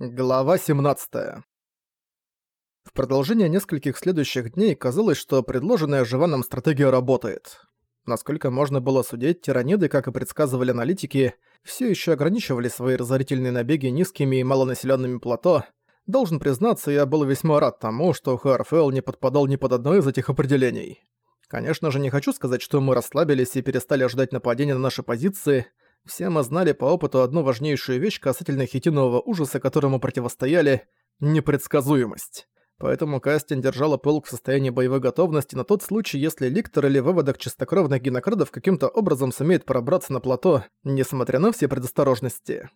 Глава 17. В продолжение нескольких следующих дней казалось, что предложенная Живаном стратегия работает. Насколько можно было судить, тираниды, как и предсказывали аналитики, все еще ограничивали свои разорительные набеги низкими и малонаселенными плато. Должен признаться, я был весьма рад тому, что ХРФЛ не подпадал ни под одно из этих определений. Конечно же, не хочу сказать, что мы расслабились и перестали ждать нападения на наши позиции – все мы знали по опыту одну важнейшую вещь касательно хитинового ужаса, которому противостояли – непредсказуемость. Поэтому Кастин держала полк в состоянии боевой готовности на тот случай, если ликтор или выводок чистокровных генокрадов каким-то образом сумеет пробраться на плато, несмотря на все предосторожности.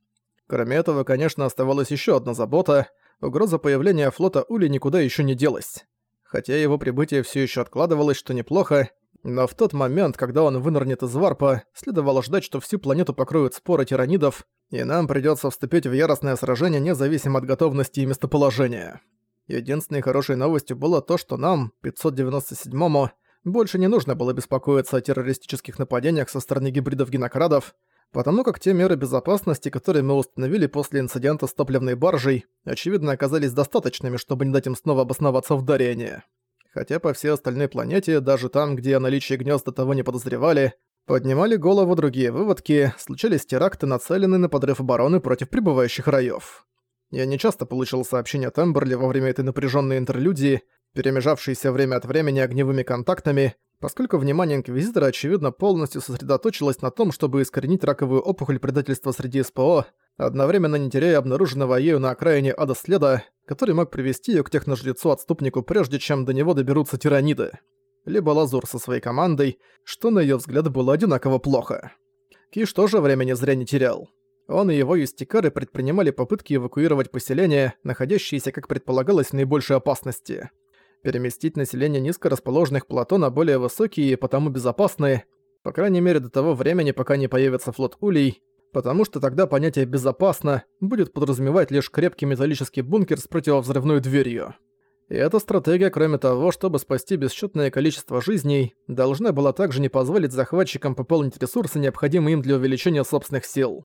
Кроме этого, конечно, оставалась еще одна забота – угроза появления флота Ули никуда еще не делась. Хотя его прибытие все еще откладывалось, что неплохо, но в тот момент, когда он вынырнет из варпа, следовало ждать, что всю планету покроют споры тиранидов, и нам придётся вступить в яростное сражение независимо от готовности и местоположения. Единственной хорошей новостью было то, что нам, 597-му, больше не нужно было беспокоиться о террористических нападениях со стороны гибридов-генокрадов, потому как те меры безопасности, которые мы установили после инцидента с топливной баржей, очевидно оказались достаточными, чтобы не дать им снова обосноваться в Дариене хотя по всей остальной планете, даже там, где о наличии гнезд до того не подозревали, поднимали голову другие выводки, случались теракты, нацеленные на подрыв обороны против прибывающих раёв. Я не часто получил сообщения от Эмберли во время этой напряженной интерлюдии, перемежавшейся время от времени огневыми контактами, поскольку внимание Инквизитора, очевидно, полностью сосредоточилось на том, чтобы искоренить раковую опухоль предательства среди СПО, одновременно не теряя обнаруженного ею на окраине ада следа, который мог привести её к техножрецу-отступнику прежде, чем до него доберутся тираниды. Либо Лазур со своей командой, что на её взгляд было одинаково плохо. Киш тоже времени зря не терял. Он и его юстикары предпринимали попытки эвакуировать поселения, находящиеся, как предполагалось, в наибольшей опасности. Переместить население низко расположенных плато на более высокие и потому безопасные, по крайней мере до того времени, пока не появится флот Улей, потому что тогда понятие «безопасно» будет подразумевать лишь крепкий металлический бункер с противовзрывной дверью. И эта стратегия, кроме того, чтобы спасти бесчетное количество жизней, должна была также не позволить захватчикам пополнить ресурсы, необходимые им для увеличения собственных сил.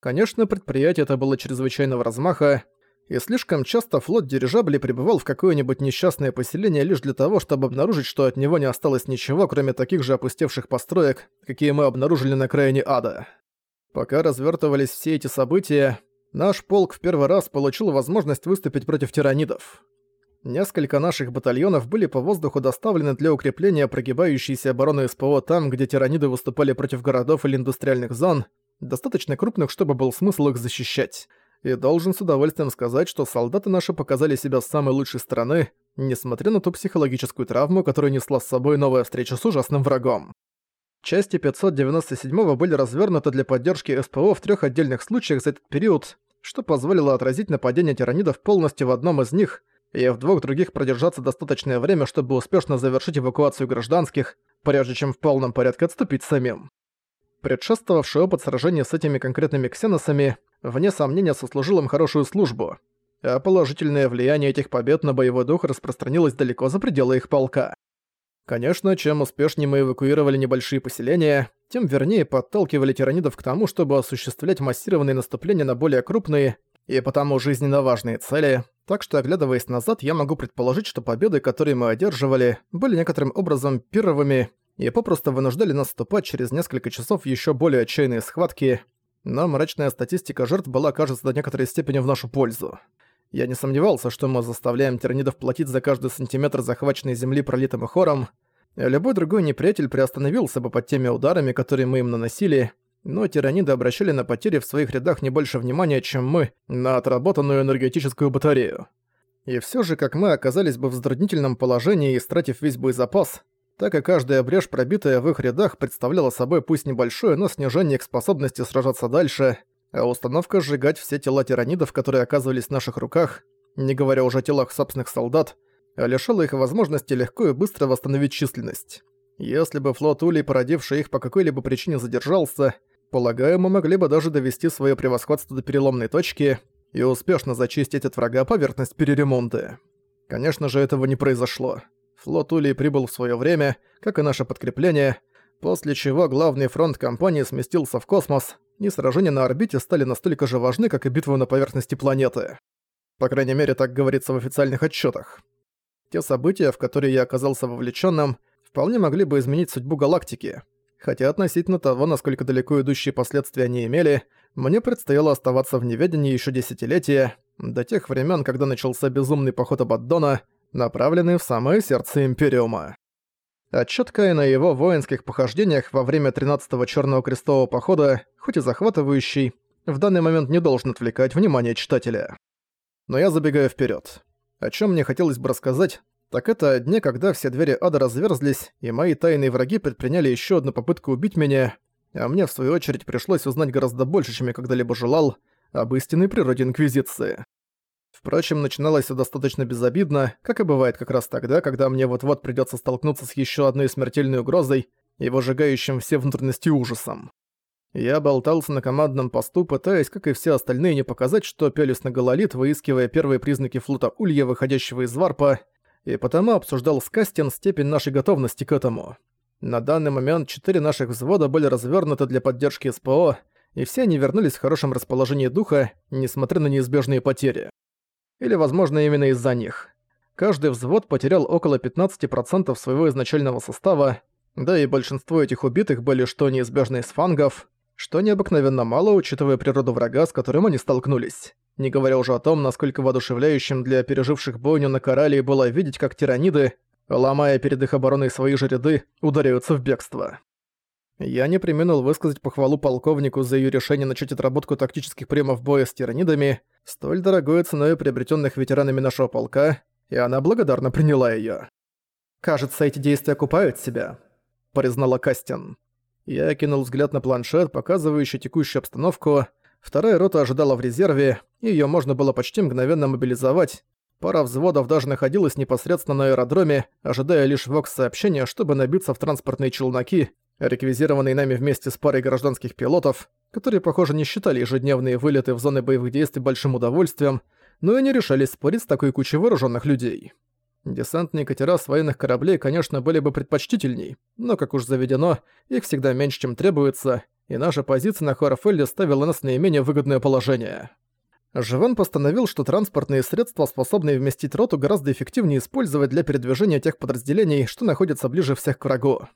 Конечно, предприятие это было чрезвычайного размаха, и слишком часто флот дирижаблей прибывал в какое-нибудь несчастное поселение лишь для того, чтобы обнаружить, что от него не осталось ничего, кроме таких же опустевших построек, какие мы обнаружили на крайне ада. Пока развертывались все эти события, наш полк в первый раз получил возможность выступить против тиранидов. Несколько наших батальонов были по воздуху доставлены для укрепления прогибающейся обороны СПО там, где тираниды выступали против городов или индустриальных зон, достаточно крупных, чтобы был смысл их защищать. И должен с удовольствием сказать, что солдаты наши показали себя с самой лучшей стороны, несмотря на ту психологическую травму, которую несла с собой новая встреча с ужасным врагом. Части 597 были развернуты для поддержки СПО в трех отдельных случаях за этот период, что позволило отразить нападение тиранидов полностью в одном из них и в двух других продержаться достаточное время, чтобы успешно завершить эвакуацию гражданских, прежде чем в полном порядке отступить самим. Предшествовавший опыт сражения с этими конкретными ксеносами, вне сомнения, сослужил им хорошую службу, а положительное влияние этих побед на боевой дух распространилось далеко за пределы их полка. Конечно, чем успешнее мы эвакуировали небольшие поселения, тем вернее подталкивали тиранидов к тому, чтобы осуществлять массированные наступления на более крупные и потому жизненно важные цели, так что, оглядываясь назад, я могу предположить, что победы, которые мы одерживали, были некоторым образом первыми и попросту вынуждали нас вступать через несколько часов в ещё более отчаянные схватки, но мрачная статистика жертв была, кажется, до некоторой степени в нашу пользу. Я не сомневался, что мы заставляем тиранидов платить за каждый сантиметр захваченной земли пролитым хором. Любой другой неприятель приостановился бы под теми ударами, которые мы им наносили, но тираниды обращали на потери в своих рядах не больше внимания, чем мы, на отработанную энергетическую батарею. И все же, как мы оказались бы в затруднительном положении, истратив весь боезапас, так и каждая брешь, пробитая в их рядах, представляла собой пусть небольшое, но снижение их способности сражаться дальше – а установка сжигать все тела тиранидов, которые оказывались в наших руках, не говоря уже о телах собственных солдат, лишала их возможности легко и быстро восстановить численность. Если бы флот Улей, породивший их по какой-либо причине задержался, полагаю, мы могли бы даже довести свое превосходство до переломной точки и успешно зачистить от врага поверхность переремонта. Конечно же, этого не произошло. Флот Улей прибыл в свое время, как и наше подкрепление, после чего главный фронт компании сместился в космос, и сражения на орбите стали настолько же важны, как и битвы на поверхности планеты. По крайней мере, так говорится в официальных отчетах. Те события, в которые я оказался вовлеченным, вполне могли бы изменить судьбу галактики. Хотя относительно того, насколько далеко идущие последствия они имели, мне предстояло оставаться в неведении еще десятилетия, до тех времен, когда начался безумный поход Абаддона, направленный в самое сердце Империума. Отчет Каина о его воинских похождениях во время 13-го Черного Крестового Похода, хоть и захватывающий, в данный момент не должен отвлекать внимание читателя. Но я забегаю вперед. О чем мне хотелось бы рассказать, так это о дне, когда все двери ада разверзлись, и мои тайные враги предприняли еще одну попытку убить меня, а мне, в свою очередь, пришлось узнать гораздо больше, чем я когда-либо желал, об истинной природе Инквизиции. Впрочем, начиналось все достаточно безобидно, как и бывает как раз тогда, когда мне вот-вот придется столкнуться с еще одной смертельной угрозой и выжигающим все внутренности ужасом. Я болтался на командном посту, пытаясь, как и все остальные, не показать, что пялюсь на гололит, выискивая первые признаки флота Улья, выходящего из варпа, и потому обсуждал с Кастин степень нашей готовности к этому. На данный момент четыре наших взвода были развернуты для поддержки СПО, и все они вернулись в хорошем расположении духа, несмотря на неизбежные потери. Или, возможно, именно из-за них. Каждый взвод потерял около 15% своего изначального состава, да и большинство этих убитых были что неизбежно из фангов, что необыкновенно мало, учитывая природу врага, с которым они столкнулись. Не говоря уже о том, насколько воодушевляющим для переживших бойню на Корале было видеть, как тираниды, ломая перед их обороной свои же ряды, ударяются в бегство. Я не применил высказать похвалу полковнику за ее решение начать отработку тактических приемов боя с тиранидами, столь дорогой ценой приобретенных ветеранами нашего полка, и она благодарно приняла ее. «Кажется, эти действия окупают себя», — признала Кастин. Я кинул взгляд на планшет, показывающий текущую обстановку. Вторая рота ожидала в резерве, и её можно было почти мгновенно мобилизовать. Пара взводов даже находилась непосредственно на аэродроме, ожидая лишь вокс-сообщения, чтобы набиться в транспортные челноки, реквизированные нами вместе с парой гражданских пилотов, которые, похоже, не считали ежедневные вылеты в зоны боевых действий большим удовольствием, но и не решались спорить с такой кучей вооруженных людей. Десантные катера с военных кораблей, конечно, были бы предпочтительней, но, как уж заведено, их всегда меньше, чем требуется, и наша позиция на Хорафелле ставила нас в наименее выгодное положение. Живан постановил, что транспортные средства, способные вместить роту, гораздо эффективнее использовать для передвижения тех подразделений, что находятся ближе всех к врагу.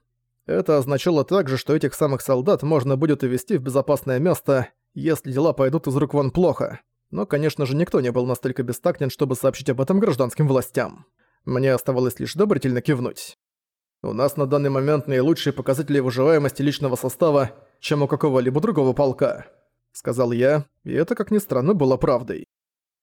Это означало также, что этих самых солдат можно будет увезти в безопасное место, если дела пойдут из рук вон плохо. Но, конечно же, никто не был настолько бестактен, чтобы сообщить об этом гражданским властям. Мне оставалось лишь добрительно кивнуть. У нас на данный момент наилучшие показатели выживаемости личного состава, чем у какого-либо другого полка», — сказал я, и это, как ни странно, было правдой.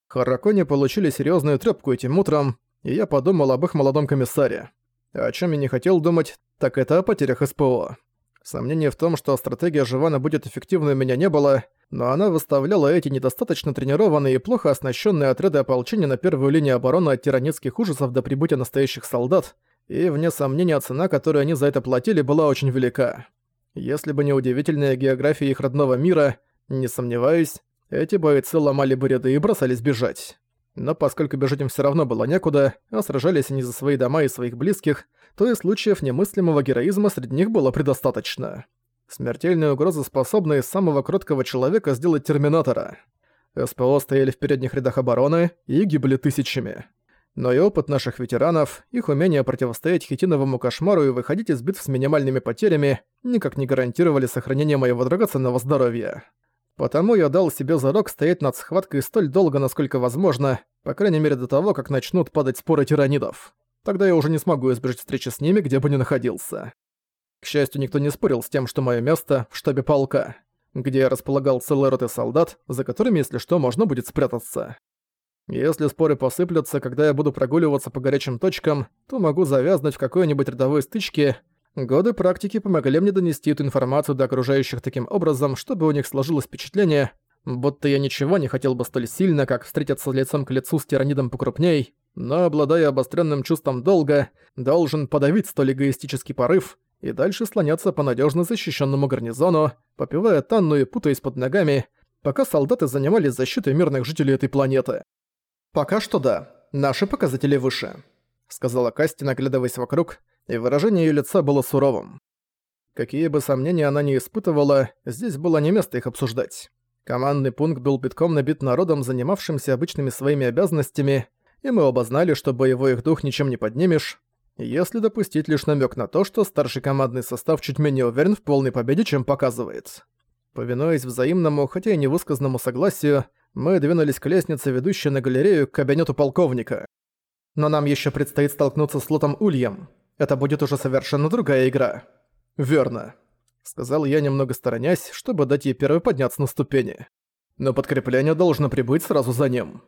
Харакони получили серьезную трёпку этим утром, и я подумал об их молодом комиссаре. О чем я не хотел думать, так это о потерях СПО. Сомнений в том, что стратегия Живана будет эффективной у меня не было, но она выставляла эти недостаточно тренированные и плохо оснащенные отряды ополчения на первую линию обороны от тиранитских ужасов до прибытия настоящих солдат, и, вне сомнения, цена, которую они за это платили, была очень велика. Если бы не удивительная география их родного мира, не сомневаюсь, эти бойцы ломали бы ряды и бросались бежать. Но поскольку бежать им всё равно было некуда, а сражались они за свои дома и своих близких, то и случаев немыслимого героизма среди них было предостаточно. Смертельная угроза способна из самого кроткого человека сделать Терминатора. СПО стояли в передних рядах обороны и гибли тысячами. Но и опыт наших ветеранов, их умение противостоять хитиновому кошмару и выходить из битв с минимальными потерями никак не гарантировали сохранение моего драгоценного здоровья. Потому я дал себе зарок стоять над схваткой столь долго, насколько возможно, по крайней мере до того, как начнут падать споры тиранидов. Тогда я уже не смогу избежать встречи с ними, где бы ни находился. К счастью, никто не спорил с тем, что мое место в штабе полка, где я располагал целый рот солдат, за которыми, если что, можно будет спрятаться. Если споры посыплются, когда я буду прогуливаться по горячим точкам, то могу завязнуть в какой-нибудь рядовой стычке. Годы практики помогли мне донести эту информацию до окружающих таким образом, чтобы у них сложилось впечатление, будто я ничего не хотел бы столь сильно, как встретиться лицом к лицу с тиранидом покрупней, но, обладая обостренным чувством долга, должен подавить столь эгоистический порыв и дальше слоняться по надежно защищенному гарнизону, попивая танну и путаясь под ногами, пока солдаты занимались защитой мирных жителей этой планеты. «Пока что да. Наши показатели выше», — сказала Касти, наглядываясь вокруг, и выражение ее лица было суровым. Какие бы сомнения она ни испытывала, здесь было не место их обсуждать. Командный пункт был битком набит народом, занимавшимся обычными своими обязанностями, и мы оба знали, что боевой их дух ничем не поднимешь, если допустить лишь намек на то, что старший командный состав чуть менее уверен в полной победе, чем показывает. Повинуясь взаимному, хотя и невысказанному согласию, мы двинулись к лестнице, ведущей на галерею к кабинету полковника. Но нам еще предстоит столкнуться с Лотом Ульем. Это будет уже совершенно другая игра. Верно. Сказал я, немного сторонясь, чтобы дать ей первой подняться на ступени. Но подкрепление должно прибыть сразу за ним.